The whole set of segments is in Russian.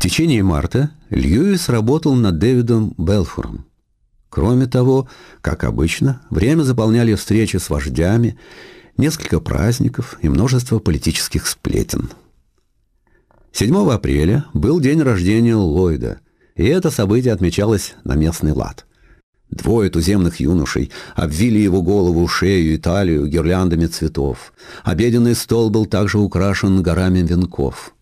В течение марта Льюис работал над Дэвидом Белфуром. Кроме того, как обычно, время заполняли встречи с вождями, несколько праздников и множество политических сплетен. 7 апреля был день рождения Ллойда, и это событие отмечалось на местный лад. Двое туземных юношей обвили его голову, шею и талию гирляндами цветов. Обеденный стол был также украшен горами венков.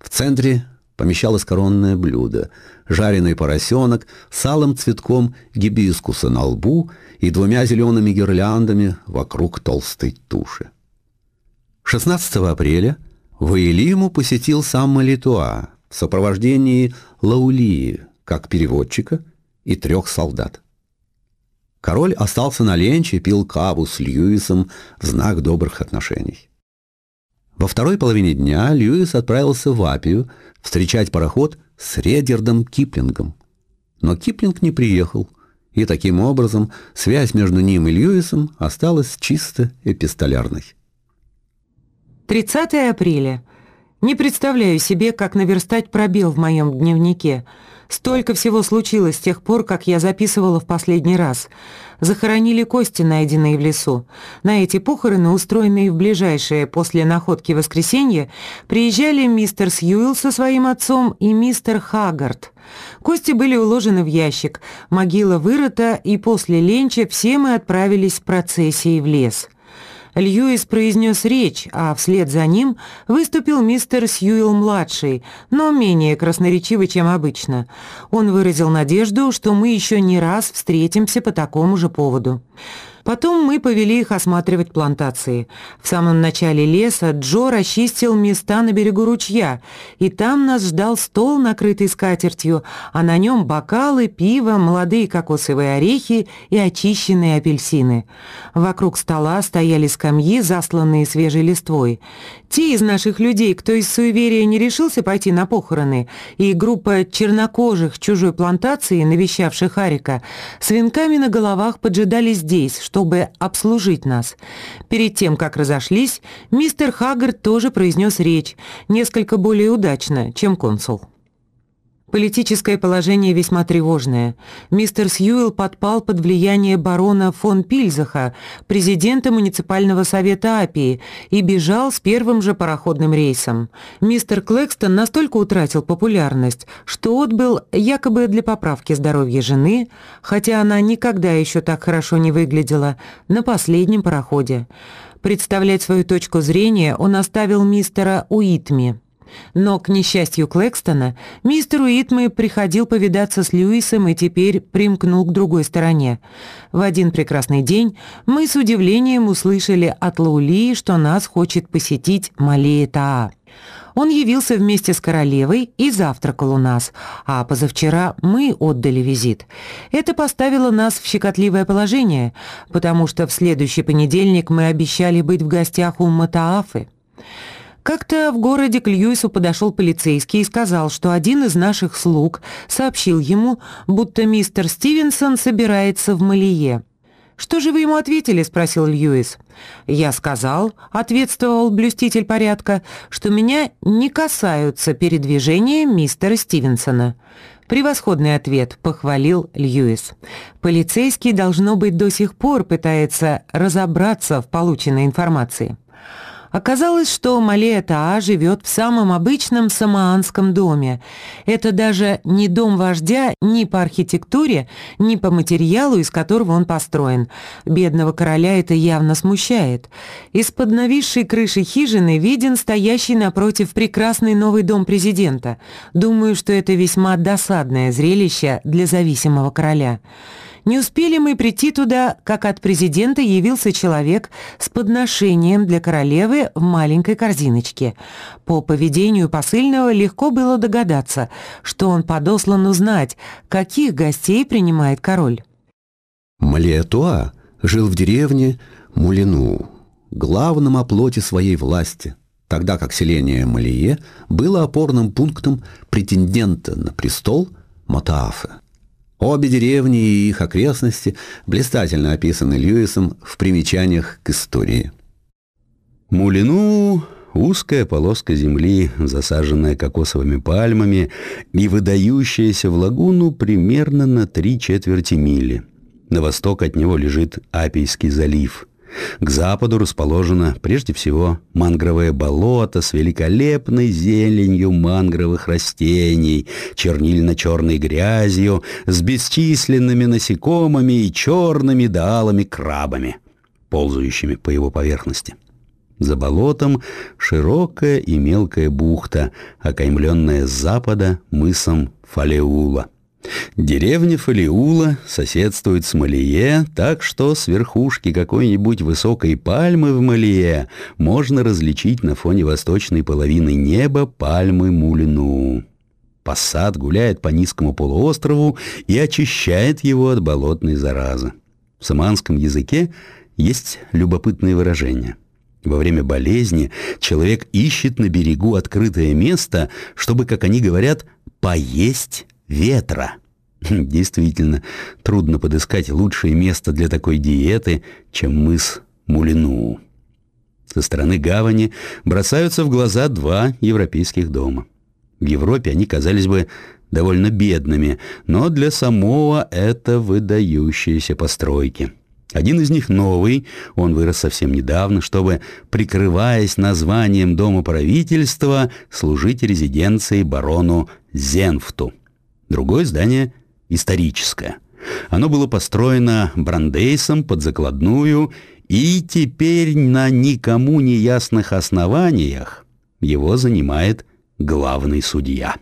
В центре помещалось коронное блюдо – жареный поросенок с алым цветком гибискуса на лбу и двумя зелеными гирляндами вокруг толстой туши. 16 апреля Ваилиму посетил сам Малитуа в сопровождении Лаулии, как переводчика, и трех солдат. Король остался на ленче и пил каву с Льюисом в знак добрых отношений. Во второй половине дня Льюис отправился в Апию встречать пароход с Редердом Киплингом. Но Киплинг не приехал, и таким образом связь между ним и Льюисом осталась чисто эпистолярной. 30 апреля. Не представляю себе, как наверстать пробел в моем дневнике – Столько всего случилось с тех пор, как я записывала в последний раз. Захоронили кости, найденные в лесу. На эти похороны, устроенные в ближайшее после находки воскресенье, приезжали мистер Сьюилл со своим отцом и мистер Хаггард. Кости были уложены в ящик, могила вырыта, и после ленча все мы отправились с процессией в лес. Льюис произнес речь, а вслед за ним выступил мистер Сьюилл-младший, но менее красноречивый, чем обычно. Он выразил надежду, что мы еще не раз встретимся по такому же поводу. Потом мы повели их осматривать плантации. В самом начале леса Джо расчистил места на берегу ручья, и там нас ждал стол, накрытый скатертью, а на нем бокалы, пиво, молодые кокосовые орехи и очищенные апельсины. Вокруг стола стояли скамьи, засланные свежей листвой. Те из наших людей, кто из суеверия не решился пойти на похороны, и группа чернокожих чужой плантации, навещавших Арика, с венками на головах поджидали здесь, чтобы обслужить нас. Перед тем, как разошлись, мистер Хаггард тоже произнес речь, несколько более удачно, чем консул. Политическое положение весьма тревожное. Мистер Сьюэлл подпал под влияние барона фон Пильзаха, президента муниципального совета Апии, и бежал с первым же пароходным рейсом. Мистер Клэкстон настолько утратил популярность, что отбыл якобы для поправки здоровья жены, хотя она никогда еще так хорошо не выглядела, на последнем пароходе. Представлять свою точку зрения он оставил мистера Уитми. Но, к несчастью Клэкстона, мистер Уитмей приходил повидаться с Льюисом и теперь примкнул к другой стороне. В один прекрасный день мы с удивлением услышали от Лаули, что нас хочет посетить Малея Таа. Он явился вместе с королевой и завтракал у нас, а позавчера мы отдали визит. Это поставило нас в щекотливое положение, потому что в следующий понедельник мы обещали быть в гостях у Матаафы. Как-то в городе к Льюису подошел полицейский и сказал, что один из наших слуг сообщил ему, будто мистер Стивенсон собирается в Малие. «Что же вы ему ответили?» – спросил Льюис. «Я сказал», – ответствовал блюститель порядка, «что меня не касаются передвижения мистера Стивенсона». «Превосходный ответ», — похвалил Льюис. «Полицейский, должно быть, до сих пор пытается разобраться в полученной информации». Оказалось, что Малея Таа живет в самом обычном самоанском доме. Это даже не дом вождя ни по архитектуре, ни по материалу, из которого он построен. Бедного короля это явно смущает. Из-под нависшей крыши хижины виден стоящий напротив прекрасный новый дом президента. Думаю, что это весьма досадное зрелище для зависимого короля. Не успели мы прийти туда, как от президента явился человек с подношением для королевы в маленькой корзиночке. По поведению посыльного легко было догадаться, что он подослан узнать, каких гостей принимает король. Малиэтуа жил в деревне Мулину, главном оплоте своей власти, тогда как селение Малие было опорным пунктом претендента на престол Матаафа. Обе деревни и их окрестности блистательно описаны Льюисом в примечаниях к истории. Мулину узкая полоска земли, засаженная кокосовыми пальмами и выдающаяся в лагуну примерно на три четверти мили. На восток от него лежит Апийский залив. К западу расположено, прежде всего, мангровое болото с великолепной зеленью мангровых растений, чернильно-черной грязью, с бесчисленными насекомыми и черными да крабами, ползающими по его поверхности. За болотом широкая и мелкая бухта, окаймленная с запада мысом Фалеула. Деревня Фалиула соседствует с Малие, так что с верхушки какой-нибудь высокой пальмы в Малие можно различить на фоне восточной половины неба пальмы Мулину. Пассат гуляет по низкому полуострову и очищает его от болотной заразы. В саманском языке есть любопытные выражения – во время болезни человек ищет на берегу открытое место, чтобы, как они говорят, поесть ветра. Действительно, трудно подыскать лучшее место для такой диеты, чем мыс Мулину. Со стороны гавани бросаются в глаза два европейских дома. В Европе они казались бы довольно бедными, но для самого это выдающиеся постройки – один из них новый, он вырос совсем недавно, чтобы, прикрываясь названием Дома правительства, служить резиденцией барону Зенфту. Другое здание историческое. Оно было построено Брандейсом под закладную, и теперь на никому не ясных основаниях его занимает главный судья.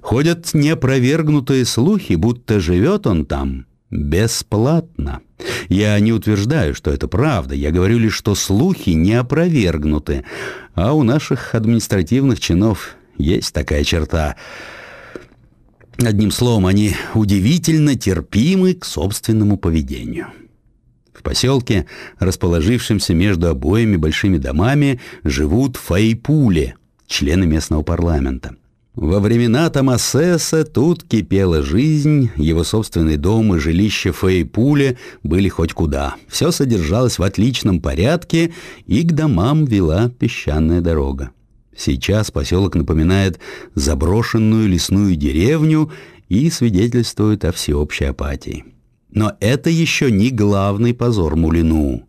Ходят непровергнутые слухи, будто живет он там бесплатно. Я не утверждаю, что это правда, я говорю лишь, что слухи не опровергнуты, а у наших административных чинов есть такая черта. Одним словом, они удивительно терпимы к собственному поведению. В поселке, расположившемся между обоими большими домами, живут фаипули, члены местного парламента. Во времена Томасеса тут кипела жизнь, его собственный дом и жилище Фейпуле были хоть куда. Все содержалось в отличном порядке, и к домам вела песчаная дорога. Сейчас поселок напоминает заброшенную лесную деревню и свидетельствует о всеобщей апатии. Но это еще не главный позор Мулину.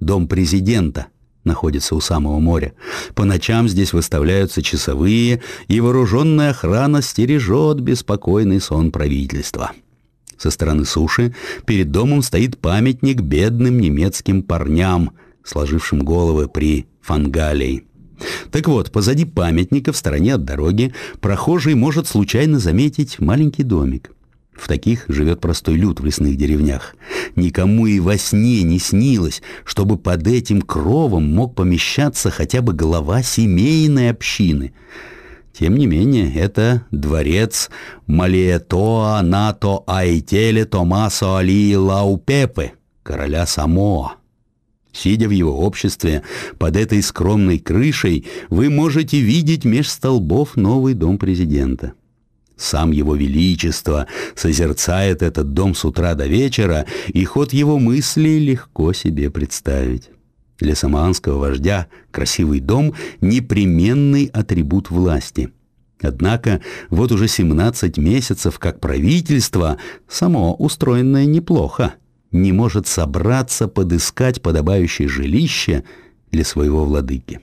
Дом президента, находится у самого моря. По ночам здесь выставляются часовые, и вооруженная охрана стережет беспокойный сон правительства. Со стороны суши перед домом стоит памятник бедным немецким парням, сложившим головы при Фангалии. Так вот, позади памятника, в стороне от дороги, прохожий может случайно заметить маленький домик. В таких живет простой люд в лесных деревнях. Никому и во сне не снилось, чтобы под этим кровом мог помещаться хотя бы глава семейной общины. Тем не менее, это дворец Малиетоа Нато Айтеле Томасо Али Лаупепе, короля Самоа. Сидя в его обществе, под этой скромной крышей, вы можете видеть меж столбов новый дом президента. Сам его величество созерцает этот дом с утра до вечера, и ход его мыслей легко себе представить. Для самоанского вождя красивый дом – непременный атрибут власти. Однако вот уже 17 месяцев как правительство, само устроенное неплохо, не может собраться подыскать подобающее жилище для своего владыки.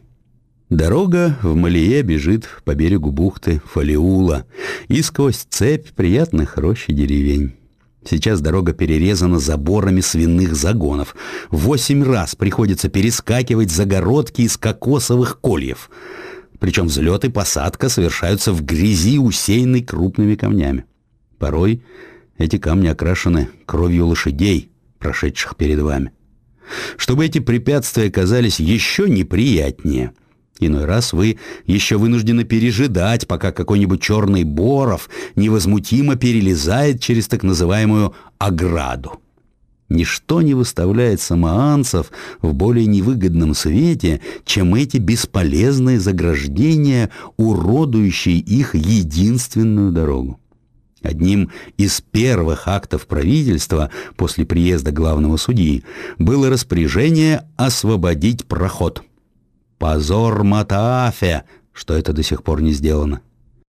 Дорога в Малие бежит по берегу бухты Фалиула и сквозь цепь приятных рощ и деревень. Сейчас дорога перерезана заборами свиных загонов. Восемь раз приходится перескакивать загородки из кокосовых кольев. Причем взлет и посадка совершаются в грязи, усеянной крупными камнями. Порой эти камни окрашены кровью лошадей, прошедших перед вами. Чтобы эти препятствия казались еще неприятнее – Иной раз вы еще вынуждены пережидать, пока какой-нибудь черный боров невозмутимо перелезает через так называемую «ограду». Ничто не выставляет самоанцев в более невыгодном свете, чем эти бесполезные заграждения, уродующие их единственную дорогу. Одним из первых актов правительства после приезда главного судьи было распоряжение освободить проход – Позор Матаафе, что это до сих пор не сделано.